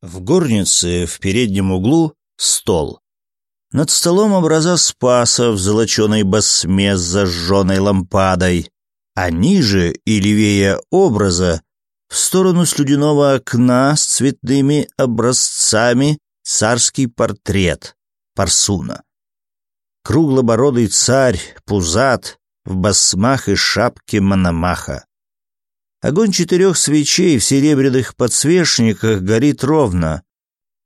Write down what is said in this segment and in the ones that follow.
В горнице в переднем углу стол. Над столом образа спаса в золоченой басме с зажженной лампадой, а ниже и левее образа в сторону слюдяного окна с цветными образцами царский портрет Парсуна. Круглобородый царь, пузат, в басмах и шапке мономаха. Огонь четырех свечей в серебряных подсвечниках горит ровно.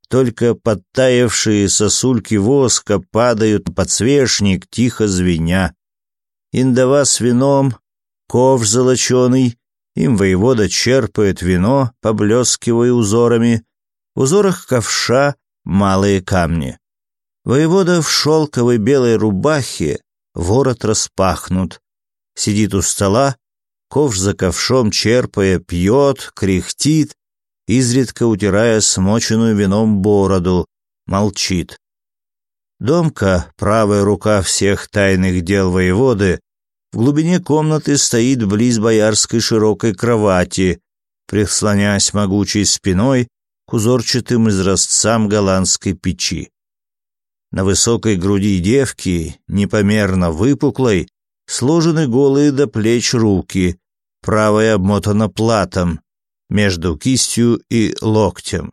Только подтаявшие сосульки воска падают на подсвечник, тихо звеня. Индова с вином, ковш золоченый, им воевода черпает вино, поблескивая узорами. В узорах ковша малые камни. Воевода в шелковой белой рубахе, ворот распахнут. Сидит у стола, ковш за ковшом черпая, пьет, кряхтит, изредка утирая смоченную вином бороду, молчит. Домка, правая рука всех тайных дел воеводы, в глубине комнаты стоит близ боярской широкой кровати, прислонясь могучей спиной к узорчатым изразцам голландской печи. На высокой груди девки, непомерно выпуклой, сложены голые до плеч руки, правая обмотана платом между кистью и локтем.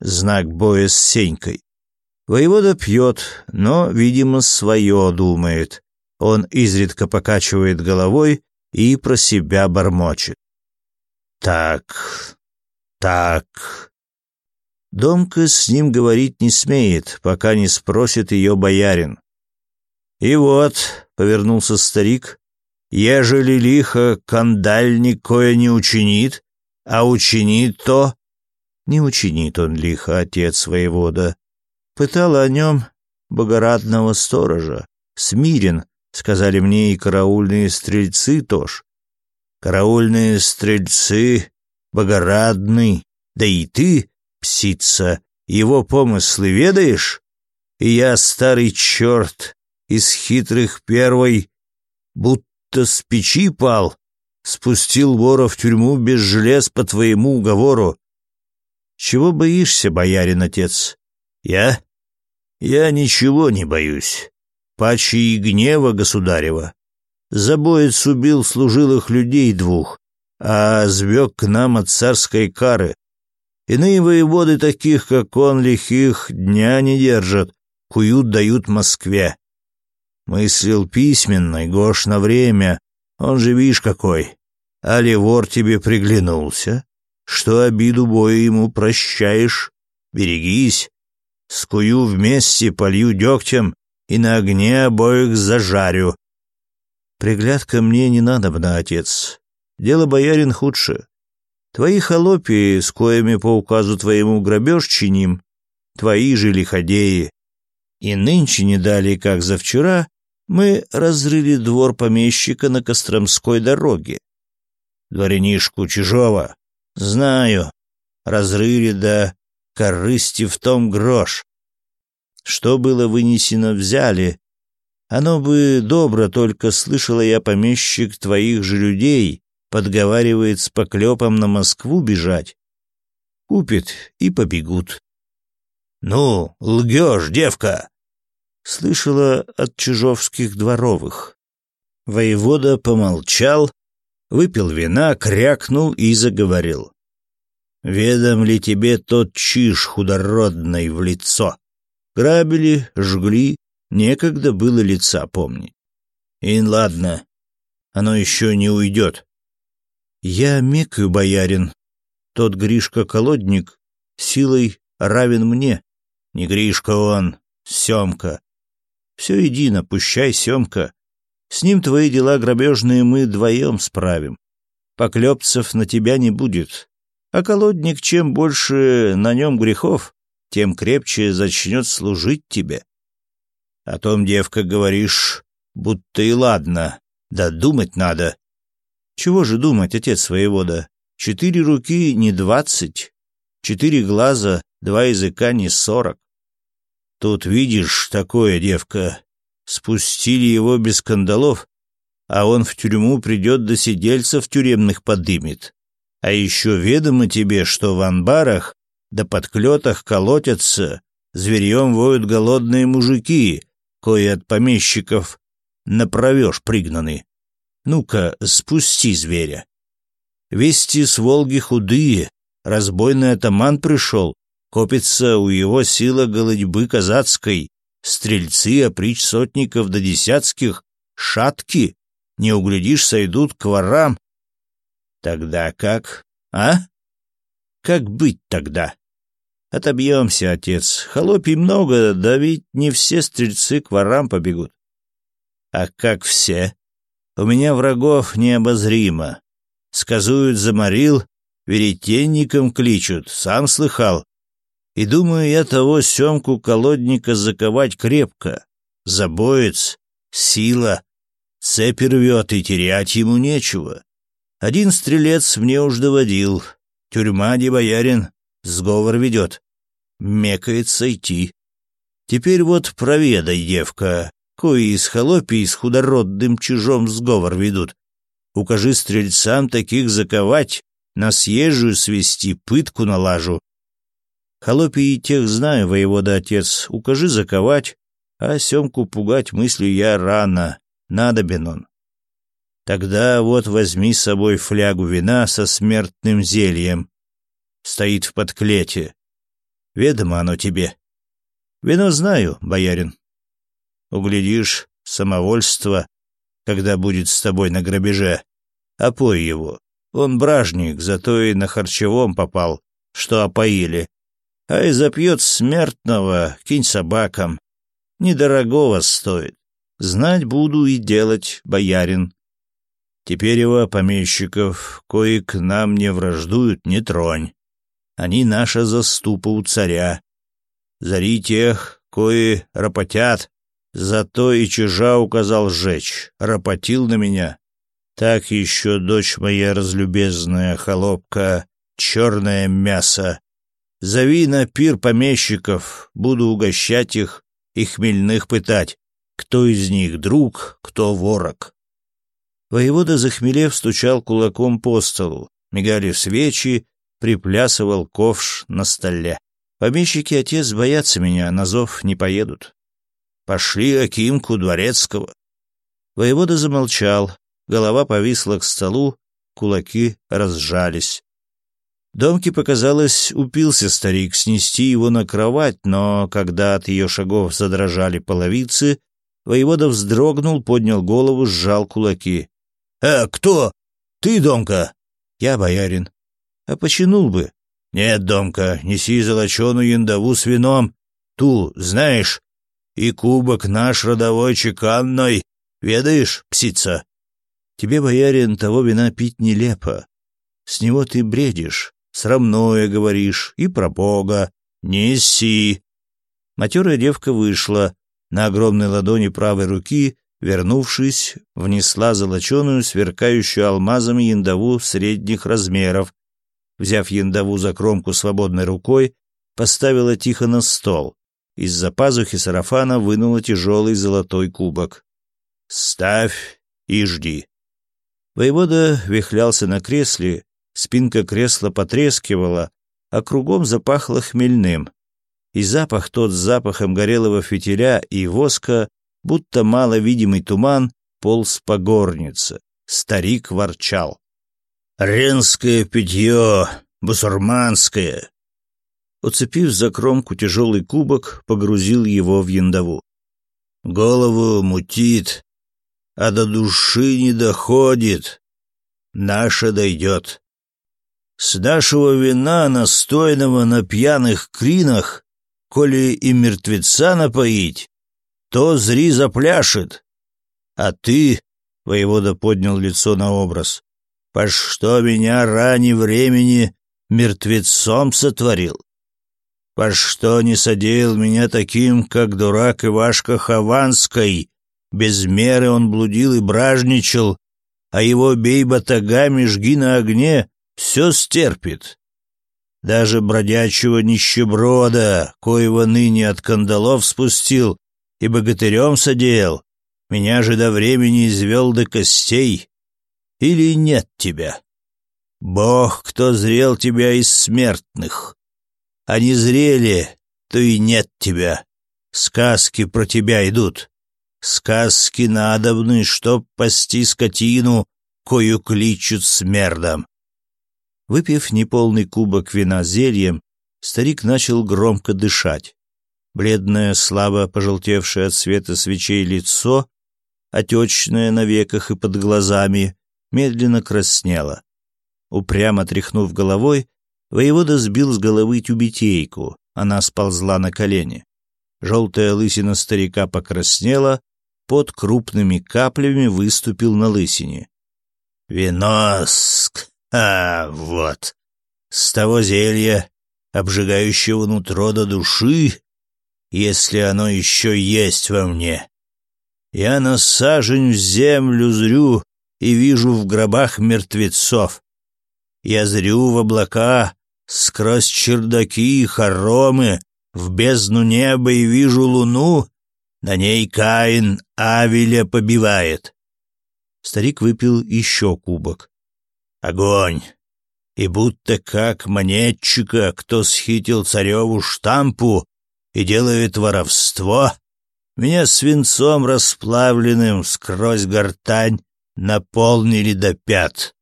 Знак боя с Сенькой. Воевода пьет, но, видимо, свое думает. Он изредка покачивает головой и про себя бормочет. «Так, так...» Домка с ним говорить не смеет, пока не спросит ее боярин. «И вот», — повернулся старик, Ежели лихо кандальник кое не учинит, а учинит то... Не учинит он лихо, отец своевода. пытал о нем богорадного сторожа. Смирен, сказали мне и караульные стрельцы тоже. Караульные стрельцы, богорадный, да и ты, псица, его помыслы ведаешь? И я, старый черт, из хитрых первой, будто будто с печи пал, спустил вора в тюрьму без желез по твоему уговору. Чего боишься, боярин отец? Я? Я ничего не боюсь. Паче и гнева государева. Забоец убил служилых людей двух, а звёк к нам от царской кары. Иные воеводы таких, как он, лихих, дня не держат, куют дают Москве. Мыслил письменный, Гош на время, он же видишь какой. А Левор тебе приглянулся, что обиду боя ему прощаешь. Берегись, скую вместе, полью дегтем и на огне обоих зажарю. Приглядка мне не надо, отец. Дело боярин худше. Твои холопи, с коими по указу твоему грабеж чиним, твои же лиходеи. И нынче не дали, как за вчера, мы разрыли двор помещика на Костромской дороге. Дворянишку чужого. Знаю. Разрыли до корысти в том грош. Что было вынесено, взяли. Оно бы добро, только слышала я помещик твоих же людей, подговаривает с поклепом на Москву бежать. Купит и побегут. «Ну, лгешь, девка!» слышала от чужовских дворовых. Воевода помолчал, выпил вина, крякнул и заговорил. «Ведом ли тебе тот чиж худородный в лицо? Грабили, жгли, некогда было лица помнить. и ладно, оно еще не уйдет». «Я мекаю, боярин. Тот Гришка-колодник силой равен мне. Не Гришка он, Семка. Все едино, пущай, Семка. С ним твои дела грабежные мы вдвоем справим. Поклепцев на тебя не будет. А колодник, чем больше на нем грехов, тем крепче зачнет служить тебе. О том, девка, говоришь, будто и ладно, да думать надо. Чего же думать, отец воевода? Четыре руки — не двадцать, четыре глаза, два языка — не сорок. Тут видишь такое, девка, спустили его без кандалов, а он в тюрьму придет до сидельцев тюремных подымет. А еще ведомо тебе, что в анбарах да подклетах колотятся, зверьем воют голодные мужики, кои от помещиков направешь пригнаны. Ну-ка, спусти зверя. Вести с Волги худые, разбойный атаман пришел, Копится у его сила голодьбы казацкой, стрельцы, оприч сотников до да десятских, шатки, не углядишь, сойдут к ворам. Тогда как, а? Как быть тогда? Отобьемся, отец. Холопий много, да ведь не все стрельцы к ворам побегут. А как все? У меня врагов необозримо. Сказуют, заморил, веретенником кличут, сам слыхал. И думаю я того Семку колодника заковать крепко. Забоец, сила, цепи рвет, и терять ему нечего. Один стрелец мне уж доводил. Тюрьма не боярин, сговор ведет. Мекает сойти. Теперь вот проведай, девка, кои из холопий с худородным чужом сговор ведут. Укажи стрельцам таких заковать, на съезжую свести, пытку налажу. Холопии тех знаю, воевода отец, укажи заковать, а Семку пугать мыслю я рано, надобен он. Тогда вот возьми с собой флягу вина со смертным зельем. Стоит в подклете. Ведомо оно тебе. Вино знаю, боярин. Углядишь самовольство, когда будет с тобой на грабеже. Опой его. Он бражник, зато и на харчевом попал, что опоили а и запьет смертного, кинь собакам. Недорогого стоит. Знать буду и делать, боярин. Теперь его помещиков, кои к нам не враждуют, не тронь. Они наша заступа у царя. Зари тех, кои ропотят, зато и чижа указал сжечь, ропотил на меня. Так еще, дочь моя разлюбезная холопка, черное мясо, Зови на пир помещиков, буду угощать их и хмельных пытать, кто из них друг, кто ворог. Воевода захмелев стучал кулаком по столу, мигали свечи, приплясывал ковш на столе. Помещики отец боятся меня, на зов не поедут. Пошли Акимку Дворецкого. Воевода замолчал, голова повисла к столу, кулаки разжались. Домке показалось, упился старик снести его на кровать, но когда от ее шагов задрожали половицы, воевода вздрогнул, поднял голову, сжал кулаки. «Э, кто? Ты, Домка?» «Я боярин». «А починул бы?» «Нет, Домка, неси золоченую яндову с вином. Ту, знаешь, и кубок наш родовой чеканной. Ведаешь, псица?» «Тебе, боярин, того вина пить нелепо. С него ты бредишь срамное говоришь и про Бога. Неси!» Матерая девка вышла. На огромной ладони правой руки, вернувшись, внесла золоченую, сверкающую алмазами яндаву средних размеров. Взяв яндаву за кромку свободной рукой, поставила тихо на стол. Из-за пазухи сарафана вынула тяжелый золотой кубок. «Ставь и жди». Воевода вихлялся на кресле, спинка кресла потрескивала, а кругом запахло хмельным. И запах тот с запахом горелого фитиля и воска, будто маловидимый туман, полз по горнице. Старик ворчал. «Ренское питье! Бусурманское!» Уцепив за кромку тяжелый кубок, погрузил его в яндову. «Голову мутит, а до души не доходит. Наша дойдет. С нашего вина, настойного на пьяных кринах, коли и мертвеца напоить, то зри запляшет. А ты, — воевода поднял лицо на образ, — по что меня ранее времени мертвецом сотворил? По что не содеял меня таким, как дурак Ивашка Хованской? Без меры он блудил и бражничал, а его бей батагами, жги на огне, все стерпит. Даже бродячего нищеброда, коего ныне от кандалов спустил и богатырем содеял, меня же до времени извел до костей. Или нет тебя? Бог, кто зрел тебя из смертных. А не зрели, то и нет тебя. Сказки про тебя идут. Сказки надобны, чтоб пасти скотину, кою кличут смердом. Выпив неполный кубок вина зельем, старик начал громко дышать. Бледное, слабо пожелтевшее от света свечей лицо, отечное на веках и под глазами, медленно краснело. Упрямо тряхнув головой, воевода сбил с головы тюбетейку, она сползла на колени. Желтая лысина старика покраснела, под крупными каплями выступил на лысине. «Виноск!» А, вот. С того зелья, обжигающего нутро до души, если оно еще есть во мне. Я на сажень в землю зрю и вижу в гробах мертвецов. Я зрю в облака, сквозь чердаки и хоромы, в бездну неба и вижу луну, на ней Каин Авеля побивает. Старик выпил еще кубок. Огонь! И будто как монетчика, кто схитил цареву штампу и делает воровство, меня свинцом расплавленным скрозь гортань наполнили до пят.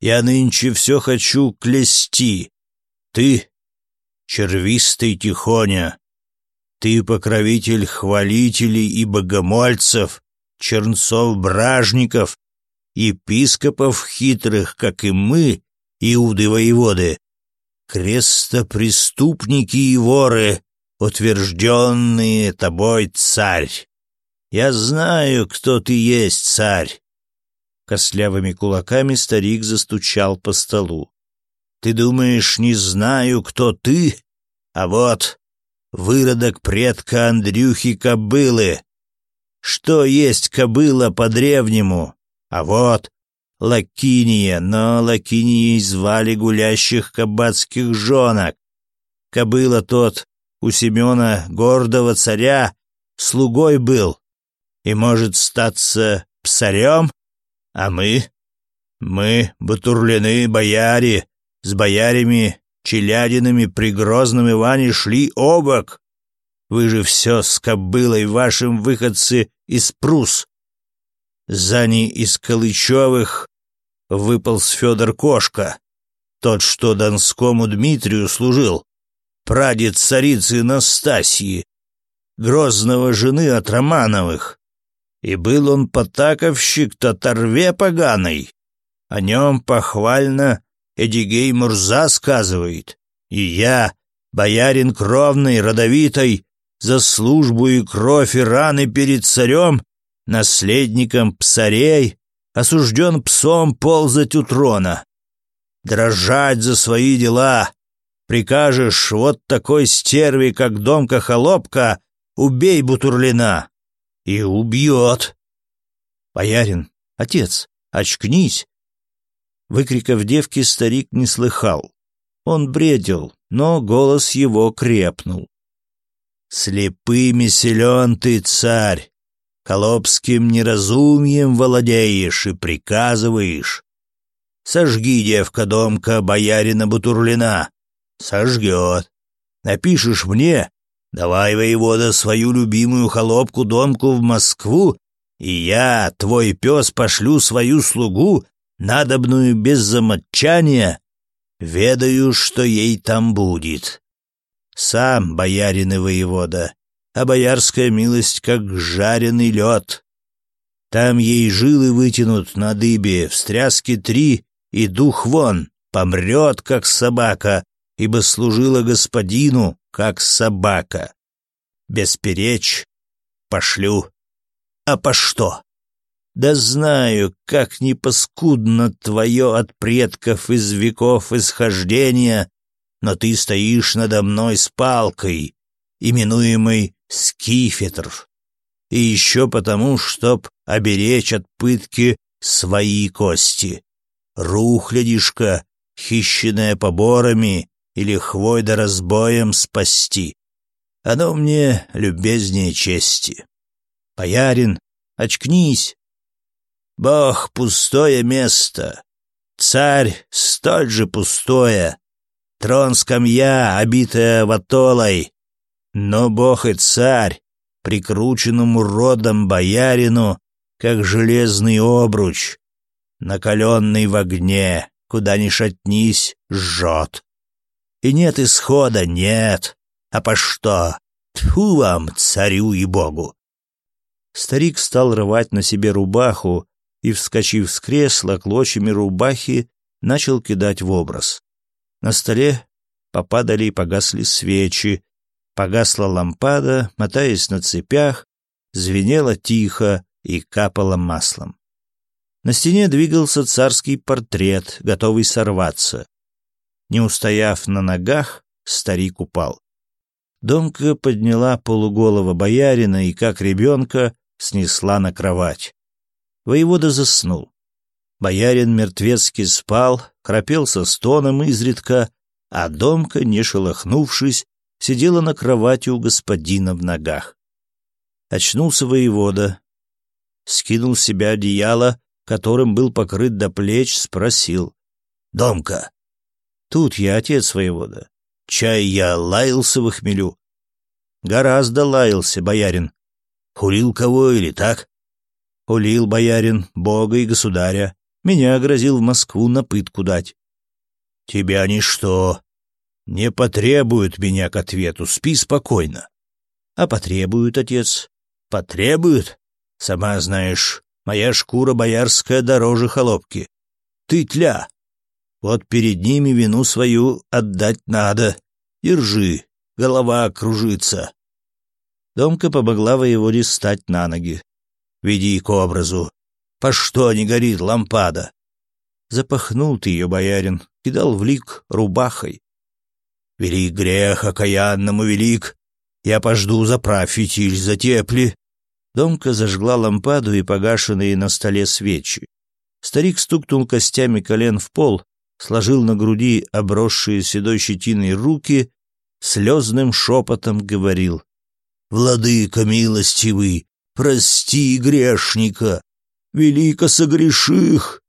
Я нынче все хочу клести. Ты, червистый тихоня, ты покровитель хвалителей и богомольцев, чернцов-бражников, епископов хитрых, как и мы, иуды-воеводы, крестопреступники и воры, утвержденные тобой царь. Я знаю, кто ты есть, царь. Кослявыми кулаками старик застучал по столу. Ты думаешь, не знаю, кто ты? А вот выродок предка Андрюхи Кобылы. Что есть кобыла по-древнему? А вот Лакиния, но Лакинией звали гулящих кабацких женок. Кобыла тот у Семена, гордого царя, слугой был и может статься псарем, а мы? Мы, батурлины, бояре, с боярями, челядинами при Грозном Иване шли обок. Вы же все с кобылой вашим выходцы из Прус. Сзади из Калычевых выполз Федор Кошка, тот, что Донскому Дмитрию служил, прадед царицы Настасьи, грозного жены от Романовых. И был он потаковщик татарве поганой. О нем похвально Эдигей Мурза сказывает. И я, боярин кровный, родовитой, за службу и кровь и раны перед царем, наследником псарей, осужден псом ползать у трона. Дрожать за свои дела. Прикажешь вот такой стерви, как Домка Холопка, убей Бутурлина. И убьет. Боярин, отец, очкнись. Выкриков девки старик не слыхал. Он бредил, но голос его крепнул. «Слепыми силен ты, царь! Холопским неразумием владеешь и приказываешь. Сожги, девка-домка, боярина Бутурлина. Сожгет. Напишешь мне, давай, воевода, свою любимую холопку-домку в Москву, и я, твой пес, пошлю свою слугу, надобную без замочания, ведаю, что ей там будет. Сам, боярин и воевода, а боярская милость как жареный лед. Там ей жилы вытянут на дыбе, встряски три, и дух вон, помрет, как собака, ибо служила господину, как собака. Бесперечь, пошлю. А по что? Да знаю, как непоскудно твое от предков из веков исхождение, но ты стоишь надо мной с палкой, именуемой скифетр, и еще потому, чтоб оберечь от пытки свои кости. Рухлядишка, хищенная поборами или хвой да разбоем спасти. Оно мне любезнее чести. Боярин, очкнись. Бог — пустое место, царь — столь же пустое, трон скамья, обитая ватолой, но бог и царь, прикрученному родом боярину, как железный обруч, накаленный в огне, куда ни шатнись, жжет. И нет исхода, нет. А по что? Тьфу вам, царю и богу!» Старик стал рвать на себе рубаху и, вскочив с кресла клочьями рубахи, начал кидать в образ. На столе попадали и погасли свечи, Погасла лампада, мотаясь на цепях, звенела тихо и капала маслом. На стене двигался царский портрет, готовый сорваться. Не устояв на ногах, старик упал. Домка подняла полуголого боярина и, как ребенка, снесла на кровать. Воевода заснул. Боярин мертвецки спал, храпел со стоном изредка, а Домка, не шелохнувшись, сидела на кровати у господина в ногах. Очнулся воевода, скинул с себя одеяло, которым был покрыт до плеч, спросил. «Домка!» «Тут я, отец воевода. Чай я лаялся в хмелю». «Гораздо лаялся, боярин». «Хулил кого или так?» «Хулил, боярин, бога и государя. Меня грозил в Москву на пытку дать». «Тебя ничто. Не потребуют меня к ответу, спи спокойно. А потребуют, отец. Потребуют? Сама знаешь, моя шкура боярская дороже холопки. Ты тля. Вот перед ними вину свою отдать надо. Держи, голова кружится. Домка помогла воеводе стать на ноги. «Веди к образу. По что не горит лампада?» Запахнул ты ее, боярин, кидал в лик рубахой велик грех окаянному велик. Я пожду, заправь фитиль, затепли». Домка зажгла лампаду и погашенные на столе свечи. Старик стукнул костями колен в пол, сложил на груди обросшие седой щетиной руки, слезным шепотом говорил. «Владыка милостивый, прости грешника, велико согреших!»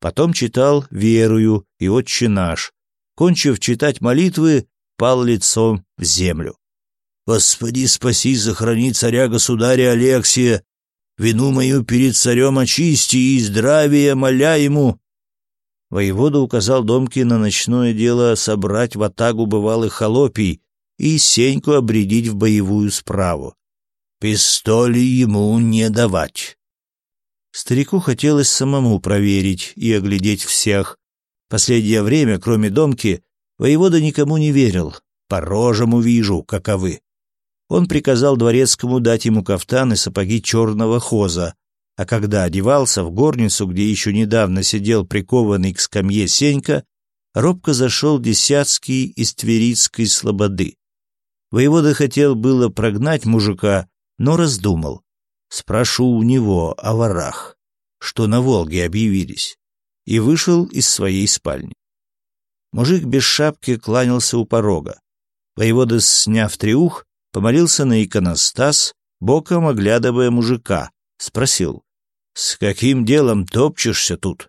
Потом читал «Верую» и «Отче наш». Кончив читать молитвы, впал лицом в землю. «Господи, спаси, захорони царя государя Алексия! Вину мою перед царем очисти и здравия моля ему!» Воевода указал Домке на ночное дело собрать в атагу бывалых холопий и Сеньку обредить в боевую справу. Пистоли ему не давать. Старику хотелось самому проверить и оглядеть всех. Последнее время, кроме Домки, Воевода никому не верил. По рожам увижу, каковы. Он приказал дворецкому дать ему кафтан и сапоги черного хоза, а когда одевался в горницу, где еще недавно сидел прикованный к скамье Сенька, робко зашел Десятский из Тверицкой слободы. Воевода хотел было прогнать мужика, но раздумал. Спрошу у него о ворах, что на Волге объявились, и вышел из своей спальни. Мужик без шапки кланялся у порога. Воевода, сняв триух, помолился на иконостас, боком оглядывая мужика, спросил, «С каким делом топчешься тут?»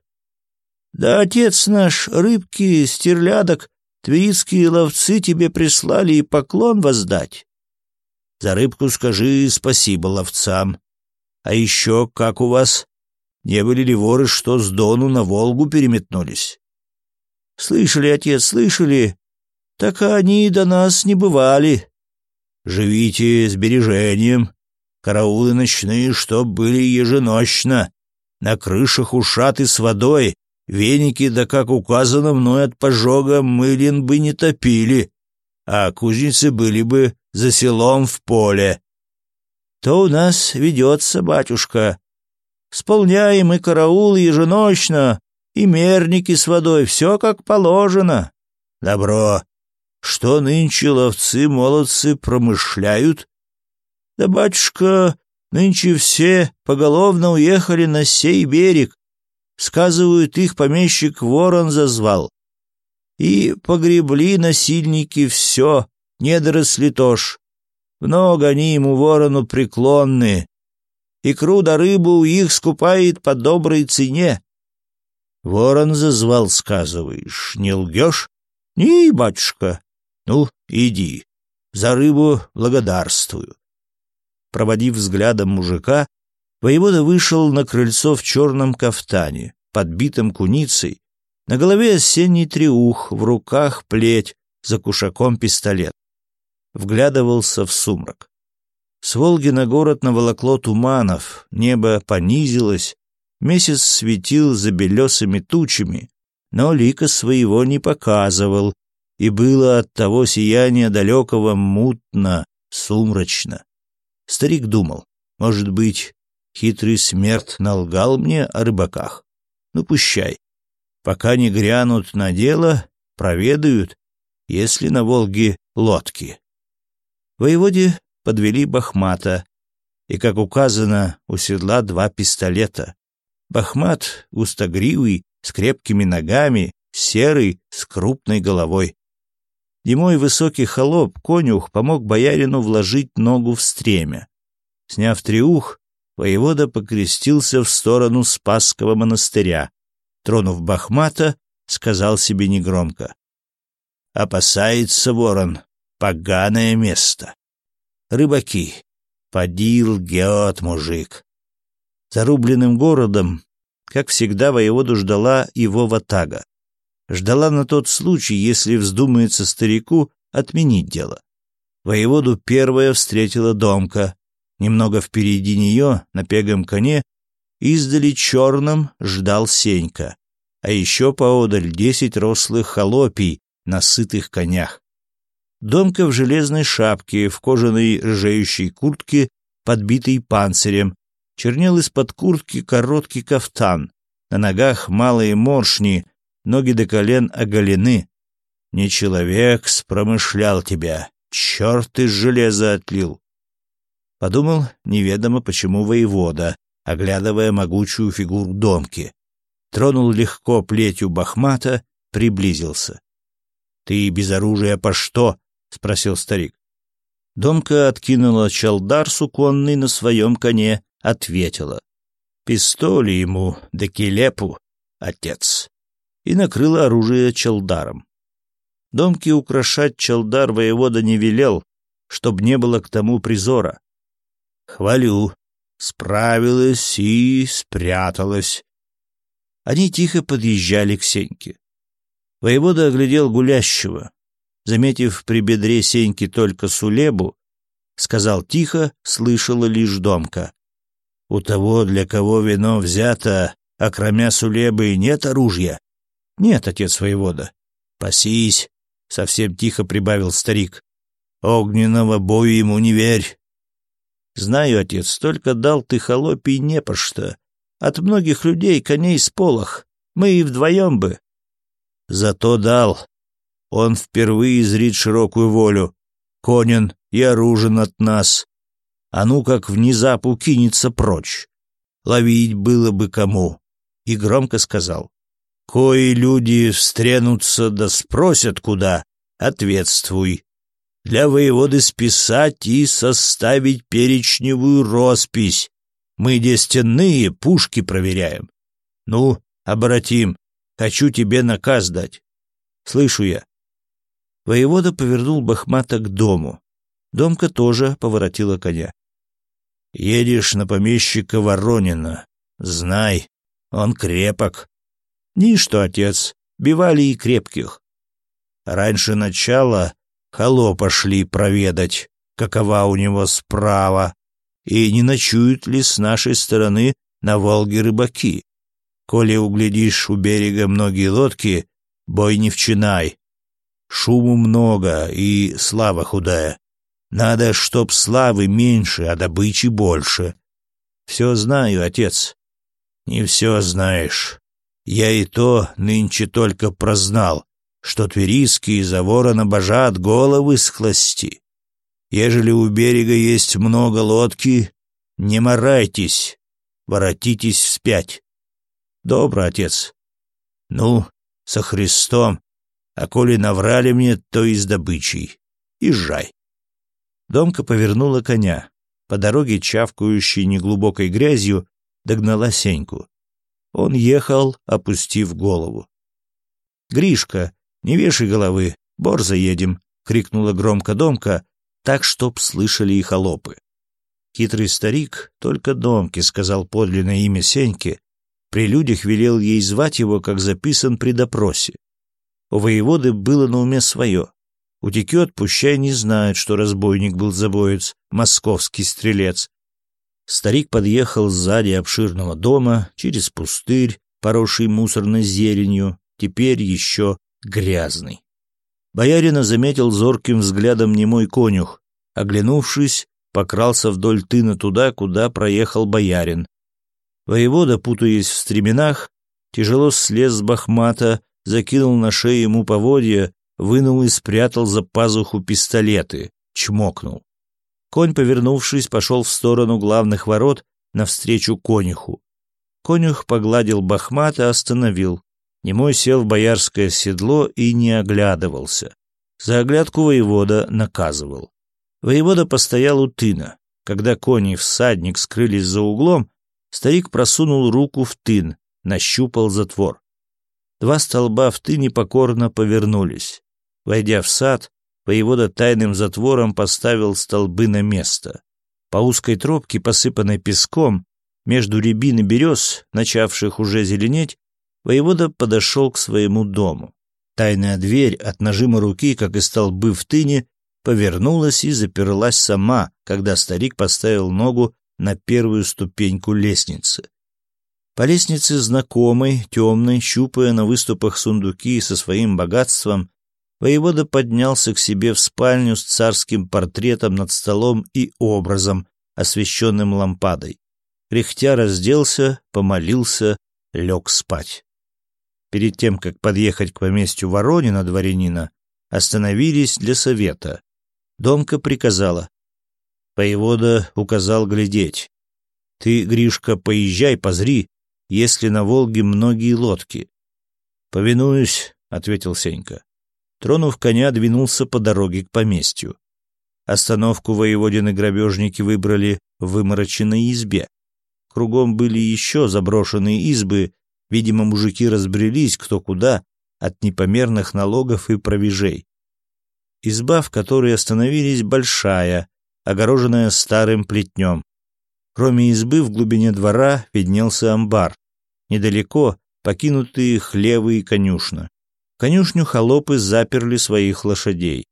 «Да отец наш, рыбки, стерлядок, тверицкие ловцы тебе прислали и поклон воздать». «За рыбку скажи спасибо ловцам. А еще как у вас? Не были ли воры, что с Дону на Волгу переметнулись?» Слышали, отец, слышали? Так они до нас не бывали. Живите сбережением. Караулы ночные, чтоб были еженочно. На крышах ушаты с водой, веники, да как указано мной от пожога, мылин бы не топили, а кузнецы были бы за селом в поле. То у нас ведется, батюшка. Сполняем и караул еженочно, и мерники с водой, все как положено. Добро. Что нынче ловцы-молодцы промышляют? Да, батюшка, нынче все поголовно уехали на сей берег. Сказывают, их помещик ворон зазвал. И погребли насильники все, недоросли тож. Много они ему ворону преклонны. Икру да рыбу у их скупает по доброй цене. Ворон зазвал, сказываешь, не лгешь? Не, батюшка. Ну, иди. За рыбу благодарствую. Проводив взглядом мужика, воевода вышел на крыльцо в черном кафтане, подбитом куницей, на голове осенний треух, в руках плеть, за кушаком пистолет. Вглядывался в сумрак. С Волги на город наволокло туманов, небо понизилось, Месяц светил за белесыми тучами, но лика своего не показывал, и было от того сияния далекого мутно, сумрачно. Старик думал, может быть, хитрый смерть налгал мне о рыбаках. Ну, пущай. Пока не грянут на дело, проведают, если на Волге лодки. Воеводе подвели Бахмата, и, как указано, у седла два пистолета. Бахмат, густогривый, с крепкими ногами, серый, с крупной головой. Немой высокий холоп, конюх, помог боярину вложить ногу в стремя. Сняв триух, воевода покрестился в сторону Спасского монастыря. Тронув Бахмата, сказал себе негромко. «Опасается ворон, поганое место. Рыбаки, подил геот мужик зарубленным городом, как всегда, воеводу ждала его ватага. Ждала на тот случай, если вздумается старику отменить дело. Воеводу первая встретила домка. Немного впереди нее, на пегом коне, издали черным ждал Сенька. А еще поодаль десять рослых холопий на сытых конях. Домка в железной шапке, в кожаной ржеющей куртке, подбитой панцирем, чернел из-под куртки короткий кафтан. На ногах малые моршни, ноги до колен оголены. Не человек спромышлял тебя, черт из железа отлил. Подумал неведомо почему воевода, оглядывая могучую фигуру домки. Тронул легко плетью бахмата, приблизился. — Ты без оружия по что? — спросил старик. Домка откинула чалдар суконный на своем коне, ответила. Пистоли ему да келепу, отец. И накрыла оружие челдаром. Домки украшать челдар воевода не велел, чтоб не было к тому призора. Хвалю, справилась и спряталась. Они тихо подъезжали к Сеньке. Воевода оглядел гулящего. Заметив при бедре Сеньки только сулебу, сказал тихо, слышала лишь домка. У того, для кого вино взято, окромя сулебы, нет оружия? Нет, отец воевода. Пасись, совсем тихо прибавил старик. Огненного бою ему не верь. Знаю, отец, только дал ты холопий не по что. От многих людей коней с полох. Мы и вдвоем бы. Зато дал. Он впервые зрит широкую волю. Конен и оружен от нас. А ну как внезапу кинется прочь. Ловить было бы кому. И громко сказал. Кои люди встрянутся да спросят куда, ответствуй. Для воеводы списать и составить перечневую роспись. Мы дестенные пушки проверяем. Ну, обратим, хочу тебе наказ дать. Слышу я. Воевода повернул Бахмата к дому. Домка тоже поворотила коня. Едешь на помещика Воронина. Знай, он крепок. Ну Ничто, отец, бивали и крепких. Раньше начала холопа шли проведать, какова у него справа, и не ночуют ли с нашей стороны на Волге рыбаки. Коли углядишь у берега многие лодки, бой не вчинай. Шуму много и слава худая. Надо, чтоб славы меньше, а добычи больше. Все знаю, отец. Не все знаешь. Я и то нынче только прознал, что тверийские за ворона божат головы с хлости. Ежели у берега есть много лодки, не морайтесь, воротитесь вспять. Добро, отец. Ну, со Христом, а коли наврали мне, то и с добычей. Езжай. Домка повернула коня. По дороге, чавкающей неглубокой грязью, догнала Сеньку. Он ехал, опустив голову. «Гришка, не вешай головы, бор заедем!» — крикнула громко Домка, так, чтоб слышали и холопы. Хитрый старик только Домке сказал подлинное имя Сеньки, при людях велел ей звать его, как записан при допросе. У воеводы было на уме свое. Утекет, пущай не знает, что разбойник был забоец, московский стрелец. Старик подъехал сзади обширного дома, через пустырь, поросший мусорной зеленью, теперь еще грязный. Боярина заметил зорким взглядом немой конюх. Оглянувшись, покрался вдоль тына туда, куда проехал боярин. Воевода, путаясь в стременах, тяжело слез с бахмата, закинул на шею ему поводья вынул и спрятал за пазуху пистолеты, чмокнул. Конь, повернувшись, пошел в сторону главных ворот навстречу конюху. Конюх погладил бахмата, остановил. Немой сел в боярское седло и не оглядывался. За оглядку воевода наказывал. Воевода постоял у тына. Когда конь и всадник скрылись за углом, старик просунул руку в тын, нащупал затвор. Два столба в тыне покорно повернулись. Войдя в сад, воевода тайным затвором поставил столбы на место. По узкой тропке, посыпанной песком, между рябин и берез, начавших уже зеленеть, воевода подошел к своему дому. Тайная дверь от нажима руки, как и столбы в тыне, повернулась и заперлась сама, когда старик поставил ногу на первую ступеньку лестницы. По лестнице знакомой, темной, щупая на выступах сундуки со своим богатством, воевода поднялся к себе в спальню с царским портретом над столом и образом, освещенным лампадой. Кряхтя разделся, помолился, лег спать. Перед тем, как подъехать к поместью Воронина дворянина, остановились для совета. Домка приказала. Воевода указал глядеть. «Ты, Гришка, поезжай, позри, если на Волге многие лодки». «Повинуюсь», — ответил Сенька тронув коня, двинулся по дороге к поместью. Остановку воеводины-грабежники выбрали в вымороченной избе. Кругом были еще заброшенные избы, видимо, мужики разбрелись кто куда от непомерных налогов и провижей. Изба, в которой остановились, большая, огороженная старым плетнем. Кроме избы в глубине двора виднелся амбар. Недалеко покинутые хлевы и конюшна конюшню холопы заперли своих лошадей,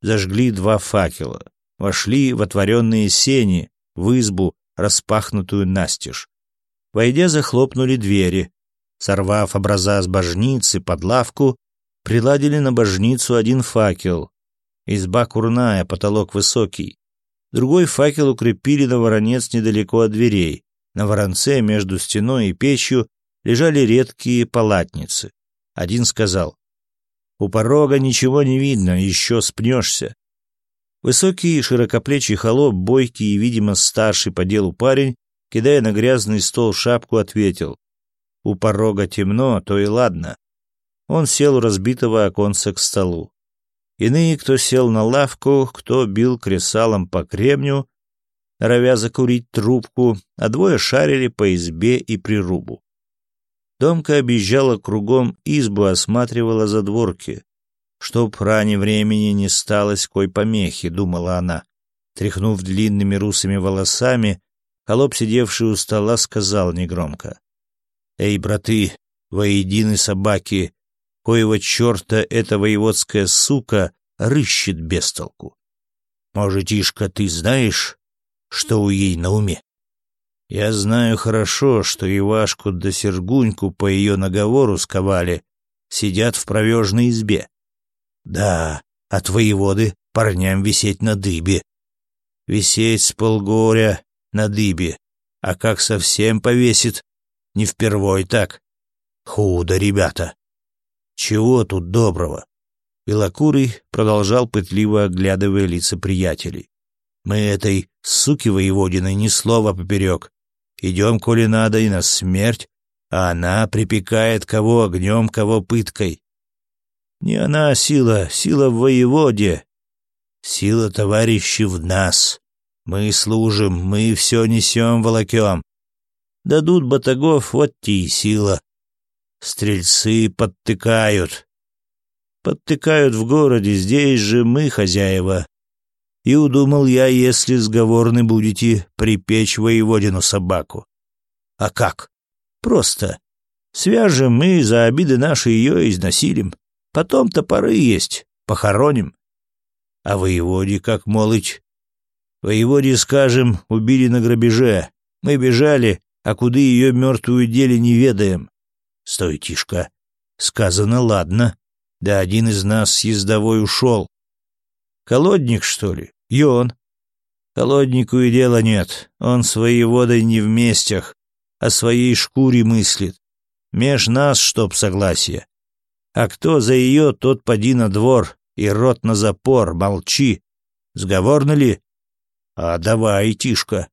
зажгли два факела, вошли в отворенные сени, в избу, распахнутую настежь. Войдя, захлопнули двери, сорвав образа с божницы под лавку, приладили на божницу один факел. Изба курная, потолок высокий. Другой факел укрепили на воронец недалеко от дверей. На воронце между стеной и печью лежали редкие палатницы. Один сказал, у порога ничего не видно, еще спнешься. Высокий, широкоплечий холоп, бойкий и, видимо, старший по делу парень, кидая на грязный стол шапку, ответил. У порога темно, то и ладно. Он сел у разбитого оконца к столу. Иные, кто сел на лавку, кто бил кресалом по кремню, норовя закурить трубку, а двое шарили по избе и прирубу. Домка объезжала кругом избу, осматривала задворки. «Чтоб ранее времени не сталось кой помехи», — думала она. Тряхнув длинными русыми волосами, холоп, сидевший у стола, сказал негромко. «Эй, браты, воедины собаки, коего черта эта воеводская сука рыщет без толку? Может, Ишка, ты знаешь, что у ей на уме?» Я знаю хорошо, что Ивашку да Сергуньку по ее наговору сковали, сидят в провежной избе. Да, от воеводы парням висеть на дыбе. Висеть с полгоря на дыбе, а как совсем повесит, не впервой так. Худо, ребята. Чего тут доброго? Белокурый продолжал пытливо оглядывая лица приятелей. Мы этой суки воеводиной ни слова поперек. Идем, коли надо, и на смерть, а она припекает кого огнем, кого пыткой. Не она сила, сила в воеводе. Сила, товарищи, в нас. Мы служим, мы все несем волокем. Дадут батагов, вот те и сила. Стрельцы подтыкают. Подтыкают в городе, здесь же мы хозяева и удумал я, если сговорны будете припечь воеводину собаку. А как? Просто. Свяжем мы за обиды наши ее изнасилим. Потом топоры есть, похороним. А воеводе как молыть? Воеводе, скажем, убили на грабеже. Мы бежали, а куды ее мертвую дели не ведаем. Стой, тишка. Сказано, ладно. Да один из нас с ездовой ушел. Колодник, что ли? И он. Холоднику и дела нет. Он своей водой не в местях, а своей шкуре мыслит. Меж нас чтоб согласие. А кто за ее, тот поди на двор и рот на запор, молчи. Сговорно ли? А давай, Тишка.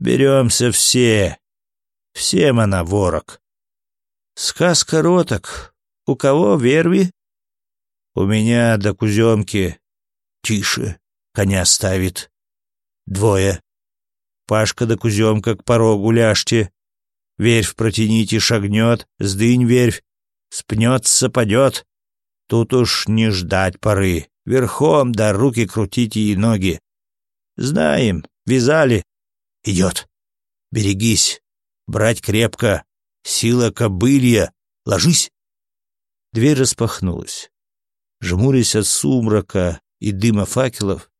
Беремся все. Всем она ворог. Сказка роток. У кого верви? У меня до куземки. Тише коня ставит. Двое. Пашка да Куземка как порогу ляжьте. Верфь протяните, шагнет, сдынь верфь. Спнется, падет. Тут уж не ждать поры. Верхом да руки крутите и ноги. Знаем, вязали. Идет. Берегись. Брать крепко. Сила кобылья. Ложись. Дверь распахнулась. Жмурясь от сумрака и дыма факелов,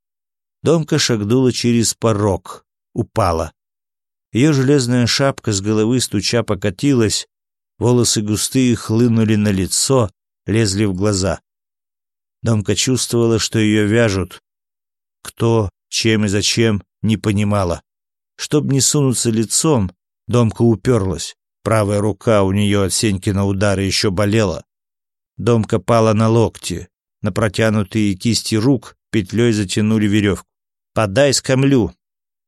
Домка шагнула через порог, упала. Ее железная шапка с головы стуча покатилась, волосы густые хлынули на лицо, лезли в глаза. Домка чувствовала, что ее вяжут. Кто, чем и зачем, не понимала. Чтоб не сунуться лицом, Домка уперлась. Правая рука у нее от Сенькина удара еще болела. Домка пала на локти. На протянутые кисти рук петлей затянули веревку. Подай скамлю!»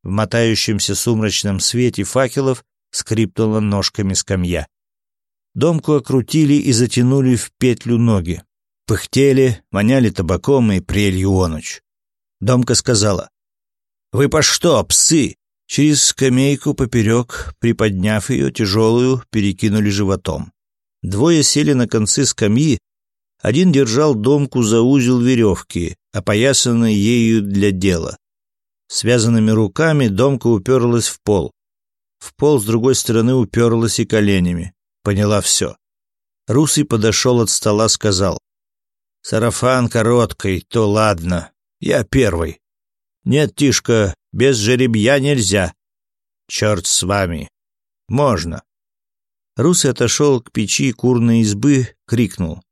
В мотающемся сумрачном свете факелов скрипнула ножками скамья. Домку окрутили и затянули в петлю ноги. Пыхтели, воняли табаком и прелью онуч. Домка сказала. «Вы по что, псы?» Через скамейку поперек, приподняв ее, тяжелую, перекинули животом. Двое сели на концы скамьи, один держал домку за узел веревки, опоясанный ею для дела. Связанными руками Домка уперлась в пол. В пол с другой стороны уперлась и коленями. Поняла все. Русый подошел от стола, сказал. «Сарафан короткий, то ладно. Я первый». «Нет, Тишка, без жеребья нельзя». «Черт с вами». «Можно». Русый отошел к печи курной избы, крикнул.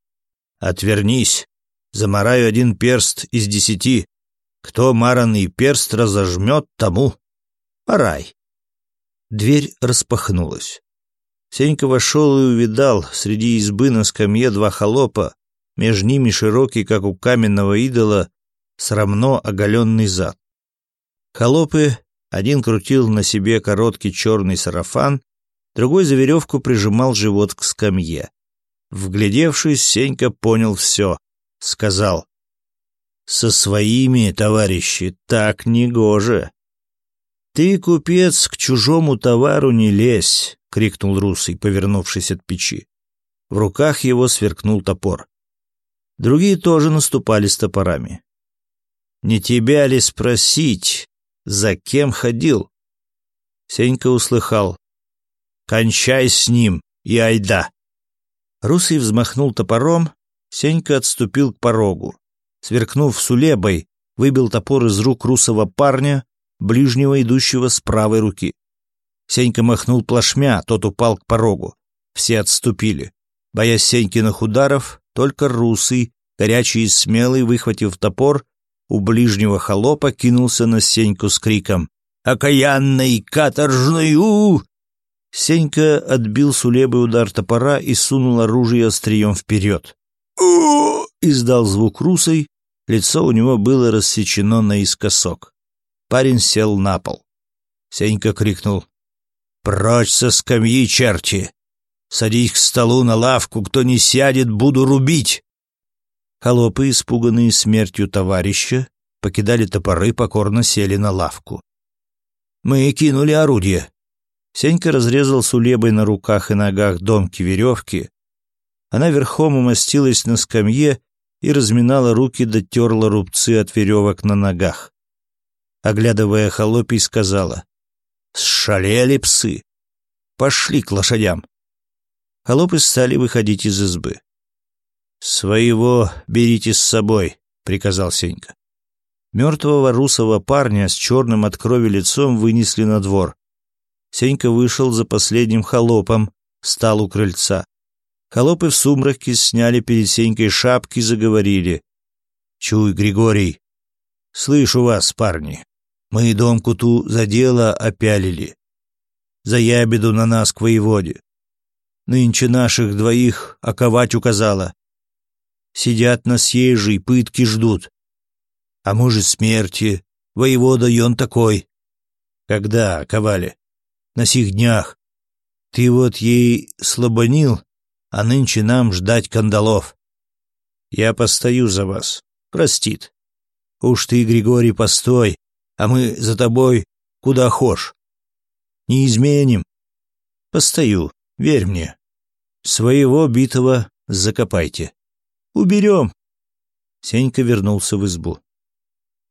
«Отвернись! Замараю один перст из десяти, кто маранный перст разожмет, тому рай. Дверь распахнулась. Сенька вошел и увидал среди избы на скамье два холопа, между ними широкий, как у каменного идола, срамно оголенный зад. Холопы, один крутил на себе короткий черный сарафан, другой за веревку прижимал живот к скамье. Вглядевшись, Сенька понял все. Сказал со своими, товарищи, так негоже. «Ты, купец, к чужому товару не лезь!» — крикнул Русый, повернувшись от печи. В руках его сверкнул топор. Другие тоже наступали с топорами. «Не тебя ли спросить, за кем ходил?» Сенька услыхал. «Кончай с ним, и айда!» Русый взмахнул топором, Сенька отступил к порогу сверкнув сулебой, выбил топор из рук русого парня, ближнего идущего с правой руки. Сенька махнул плашмя, тот упал к порогу. Все отступили. Боясь Сенькиных ударов, только русый, горячий и смелый, выхватив топор, у ближнего холопа кинулся на Сеньку с криком «Окаянный каторжную!» Сенька отбил сулебый удар топора и сунул оружие острием вперед. «У-у-у!» издал звук русый. Лицо у него было рассечено наискосок. Парень сел на пол. Сенька крикнул. «Прочь со скамьи, черти! Садись к столу на лавку, кто не сядет, буду рубить!» Холопы, испуганные смертью товарища, покидали топоры, покорно сели на лавку. «Мы кинули орудие!» Сенька разрезал с улебой на руках и ногах домки веревки. Она верхом умостилась на скамье и разминала руки да терла рубцы от веревок на ногах. Оглядывая холопий, сказала, «Сшалели псы! Пошли к лошадям!» Холопы стали выходить из избы. «Своего берите с собой», — приказал Сенька. Мертвого русого парня с черным от крови лицом вынесли на двор. Сенька вышел за последним холопом, встал у крыльца. Холопы в сумрачке сняли перед Сенькой шапки и заговорили. «Чуй, Григорий!» «Слышу вас, парни. Мы дом куту за дело опялили. За ябеду на нас к воеводе. Нынче наших двоих оковать указала. Сидят на съезжей, пытки ждут. А может, смерти. Воевода ён такой. Когда оковали? На сих днях. Ты вот ей слабонил, а нынче нам ждать кандалов. Я постою за вас. Простит. Уж ты, Григорий, постой, а мы за тобой куда хошь. Не изменим. Постою, верь мне. Своего битого закопайте. Уберем. Сенька вернулся в избу.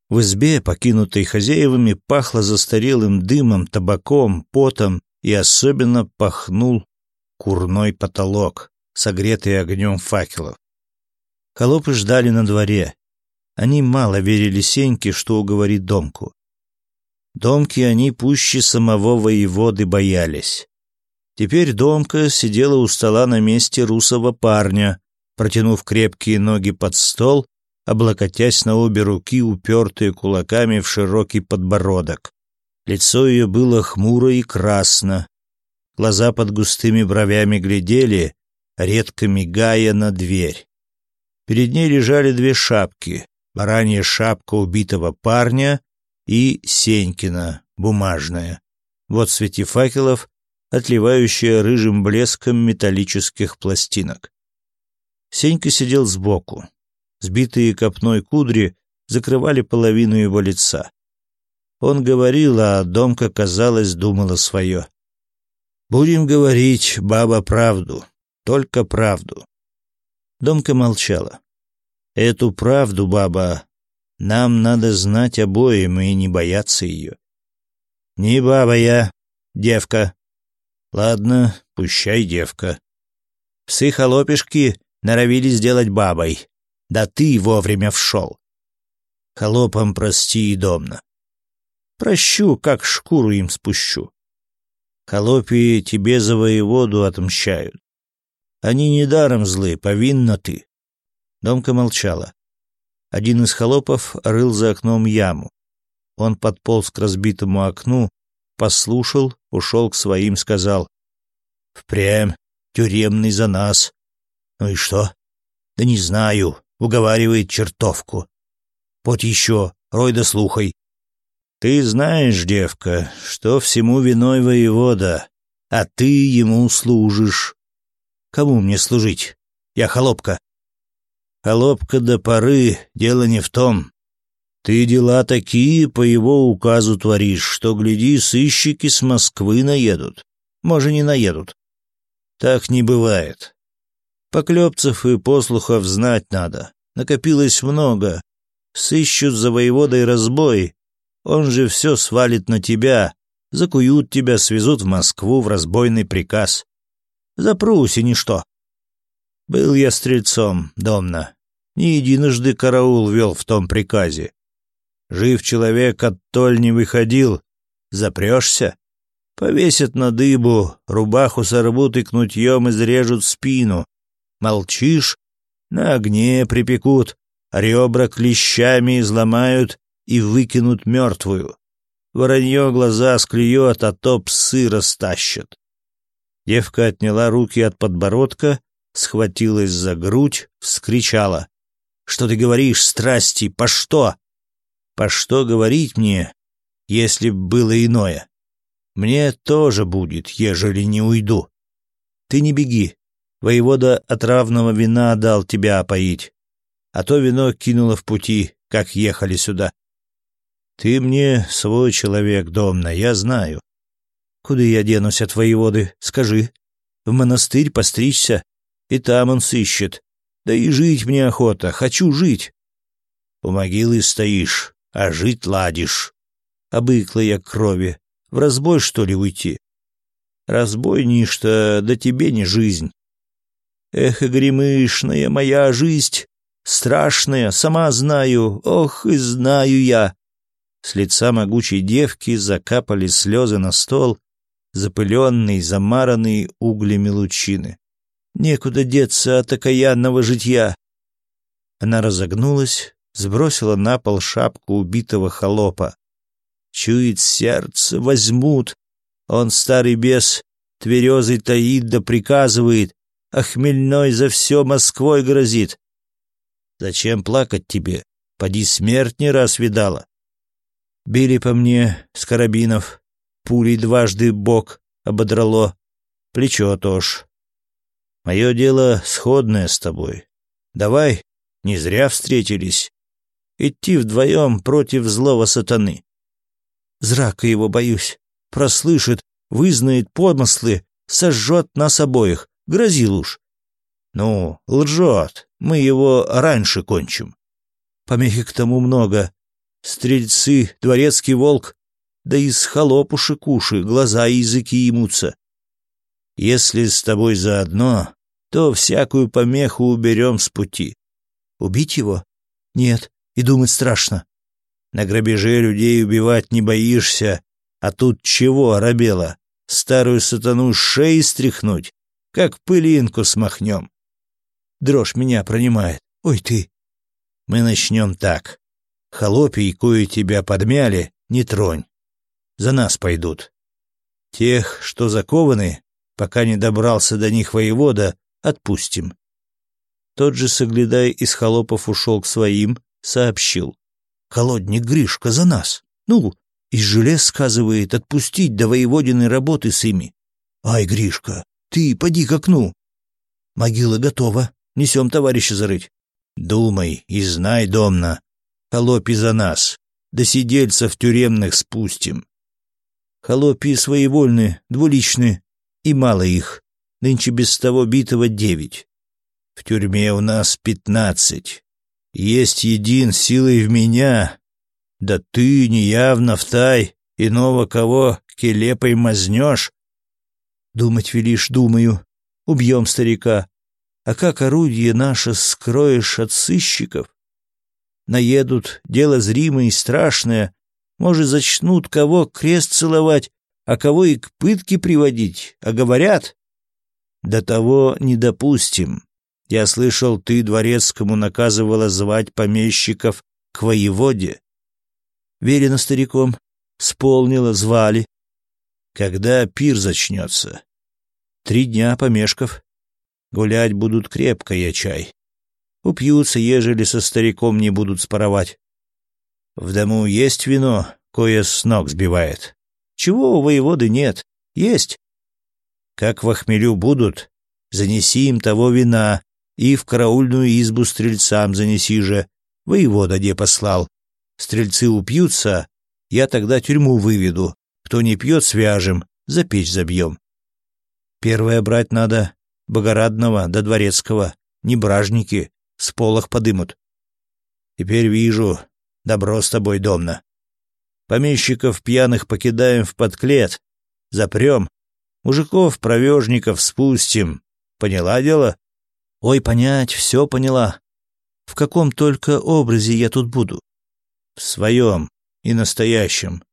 В избе, покинутой хозяевами, пахло застарелым дымом, табаком, потом и особенно пахнул курной потолок согретые огнем факелов. Холопы ждали на дворе. Они мало верили Сеньке, что уговорит Домку. Домки они пуще самого воеводы боялись. Теперь Домка сидела у стола на месте русого парня, протянув крепкие ноги под стол, облокотясь на обе руки, упертые кулаками в широкий подбородок. Лицо ее было хмуро и красно. Глаза под густыми бровями глядели, редко мигая на дверь. Перед ней лежали две шапки, баранья шапка убитого парня и Сенькина, бумажная. Вот свети факелов, отливающая рыжим блеском металлических пластинок. Сенька сидел сбоку. Сбитые копной кудри закрывали половину его лица. Он говорил, а Домка, казалось, думала свое. «Будем говорить, баба, правду. Только правду. Домка молчала. Эту правду, баба, нам надо знать обоим и не бояться ее. Не баба я, девка. Ладно, пущай девка. Псы-холопишки норовили сделать бабой. Да ты вовремя вшел. Холопам прости и домно. Прощу, как шкуру им спущу. Холопи тебе за воеводу отмщают. Они недаром злы, повинна ты». Домка молчала. Один из холопов рыл за окном яму. Он подполз к разбитому окну, послушал, ушел к своим, сказал. «Впрямь, тюремный за нас. Ну и что? Да не знаю, уговаривает чертовку. Вот еще, рой да слухай. Ты знаешь, девка, что всему виной воевода, а ты ему служишь. Кому мне служить? Я холопка. Холопка до поры, дело не в том. Ты дела такие по его указу творишь, что, гляди, сыщики с Москвы наедут. Может, не наедут. Так не бывает. Поклепцев и послухов знать надо. Накопилось много. Сыщут за воеводой разбой. Он же все свалит на тебя. Закуют тебя, свезут в Москву в разбойный приказ. Запрусь и ничто. Был я стрельцом, домно. Не единожды караул вел в том приказе. Жив человек, оттоль не выходил. Запрешься? Повесят на дыбу, рубаху сорвут и кнутьем изрежут спину. Молчишь? На огне припекут, ребра клещами изломают и выкинут мертвую. Воронье глаза склюет, а то псы растащат. Девка отняла руки от подбородка, схватилась за грудь, вскричала. «Что ты говоришь, страсти, по что?» «По что говорить мне, если б было иное? Мне тоже будет, ежели не уйду. Ты не беги, воевода отравного вина дал тебя опоить, а то вино кинуло в пути, как ехали сюда. Ты мне свой человек, домна, я знаю. Куда я денусь от воеводы, скажи. В монастырь постричься, и там он сыщет. Да и жить мне охота, хочу жить. У могилы стоишь, а жить ладишь. Обыкла я к крови. В разбой, что ли, уйти? Разбой ничто, да тебе не жизнь. Эх, гремышная моя жизнь, страшная, сама знаю, ох, и знаю я. С лица могучей девки закапали слезы на стол, Запыленные, замаранные углями лучины. Некуда деться от окаянного житья. Она разогнулась, сбросила на пол шапку убитого холопа. Чует сердце, возьмут. Он, старый бес, тверезый таит да приказывает, а хмельной за все Москвой грозит. Зачем плакать тебе? Поди смерть не раз видала. Били по мне с карабинов, пулей дважды бок ободрало, плечо тоже. Мое дело сходное с тобой. Давай, не зря встретились. Идти вдвоем против злого сатаны. Зрака его боюсь. Прослышит, вызнает подмыслы, сожжет нас обоих. Грозил уж. Ну, лжет. Мы его раньше кончим. Помехи к тому много. Стрельцы, дворецкий волк, да из холопушек уши, глаза и языки имутся. Если с тобой заодно, то всякую помеху уберем с пути. Убить его? Нет, и думать страшно. На грабеже людей убивать не боишься, а тут чего оробело? Старую сатану шеи стряхнуть, как пылинку смахнем. Дрожь меня пронимает. Ой ты! Мы начнем так. Холопий, кое тебя подмяли, не тронь за нас пойдут. Тех, что закованы, пока не добрался до них воевода, отпустим. Тот же Соглядай из холопов ушел к своим, сообщил. «Колодник Гришка за нас! Ну, из желез сказывает отпустить до воеводины работы с ими. Ай, Гришка, ты поди к окну!» «Могила готова, несем товарища зарыть». «Думай и знай, домна, холопи за нас, до сидельцев тюремных спустим. Холопии своевольны, двуличны, и мало их. Нынче без того битого девять. В тюрьме у нас пятнадцать. Есть един силой в меня. Да ты неявно втай, иного кого келепой мазнешь. Думать велишь, думаю. Убьем старика. А как орудие наше скроешь от сыщиков? Наедут, дело зримое и страшное, может, зачнут кого крест целовать, а кого и к пытке приводить, а говорят... До того не допустим. Я слышал, ты дворецкому наказывала звать помещиков к воеводе. Верено стариком. Сполнила, звали. Когда пир зачнется? Три дня помешков. Гулять будут крепко, я чай. Упьются, ежели со стариком не будут споровать. В дому есть вино, кое с ног сбивает. Чего у воеводы нет? Есть. Как во хмелю будут, занеси им того вина, и в караульную избу стрельцам занеси же. Воевода где послал. Стрельцы упьются, я тогда тюрьму выведу. Кто не пьет, свяжем, за печь забьем. Первое брать надо, Богорадного до Дворецкого, не бражники, с полох подымут. Теперь вижу, Добро с тобой, домно. Помещиков пьяных покидаем в подклет, запрем. Мужиков, провежников спустим. Поняла дело? Ой, понять, все поняла. В каком только образе я тут буду? В своем и настоящем.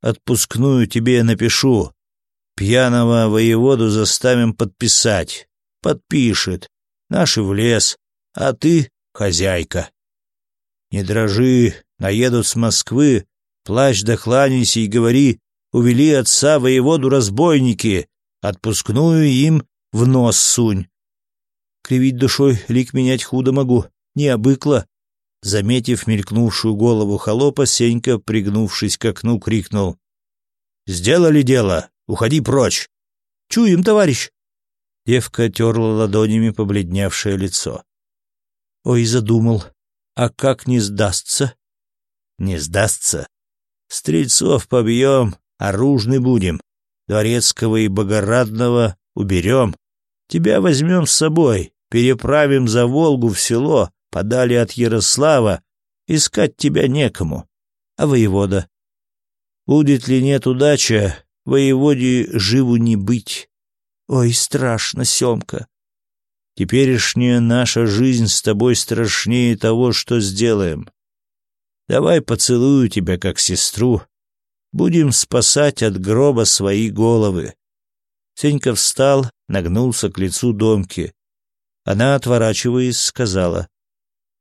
Отпускную тебе напишу. Пьяного воеводу заставим подписать. Подпишет. Наши в лес, а ты хозяйка. Не дрожи, наедут с Москвы, плачь да кланяйся и говори, увели отца воеводу разбойники, отпускную им в нос сунь. Кривить душой лик менять худо могу, не обыкла. Заметив мелькнувшую голову холопа, Сенька, пригнувшись к окну, крикнул. «Сделали дело! Уходи прочь!» «Чуем, товарищ!» Девка терла ладонями побледневшее лицо. Ой, задумал. А как не сдастся? Не сдастся. Стрельцов побьем, а оружный будем. Дворецкого и Богорадного уберем. Тебя возьмем с собой, переправим за Волгу в село, подали от Ярослава. Искать тебя некому. А воевода? Будет ли нет удача, воеводе живу не быть. Ой, страшно, Семка. Теперешняя наша жизнь с тобой страшнее того, что сделаем. Давай поцелую тебя как сестру. Будем спасать от гроба свои головы». Сенька встал, нагнулся к лицу Домки. Она, отворачиваясь, сказала.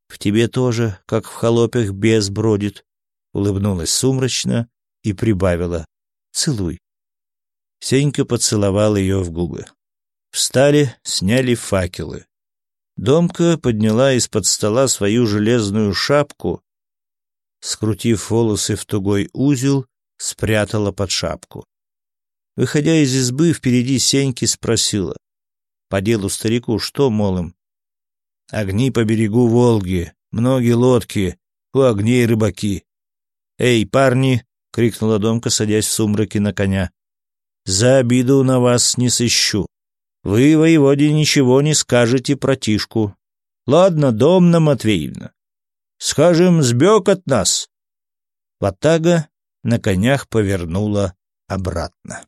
«В тебе тоже, как в холопях, бес бродит», — улыбнулась сумрачно и прибавила. «Целуй». Сенька поцеловал ее в губы. Встали, сняли факелы. Домка подняла из-под стола свою железную шапку, скрутив волосы в тугой узел, спрятала под шапку. Выходя из избы, впереди Сеньки спросила. По делу старику что, мол, им? Огни по берегу Волги, многие лодки, у огней рыбаки. «Эй, парни!» — крикнула Домка, садясь в сумраке на коня. «За обиду на вас не сыщу. Вы, воеводе, ничего не скажете про Тишку. Ладно, Домна Матвеевна, схожим сбег от нас». Ватага на конях повернула обратно.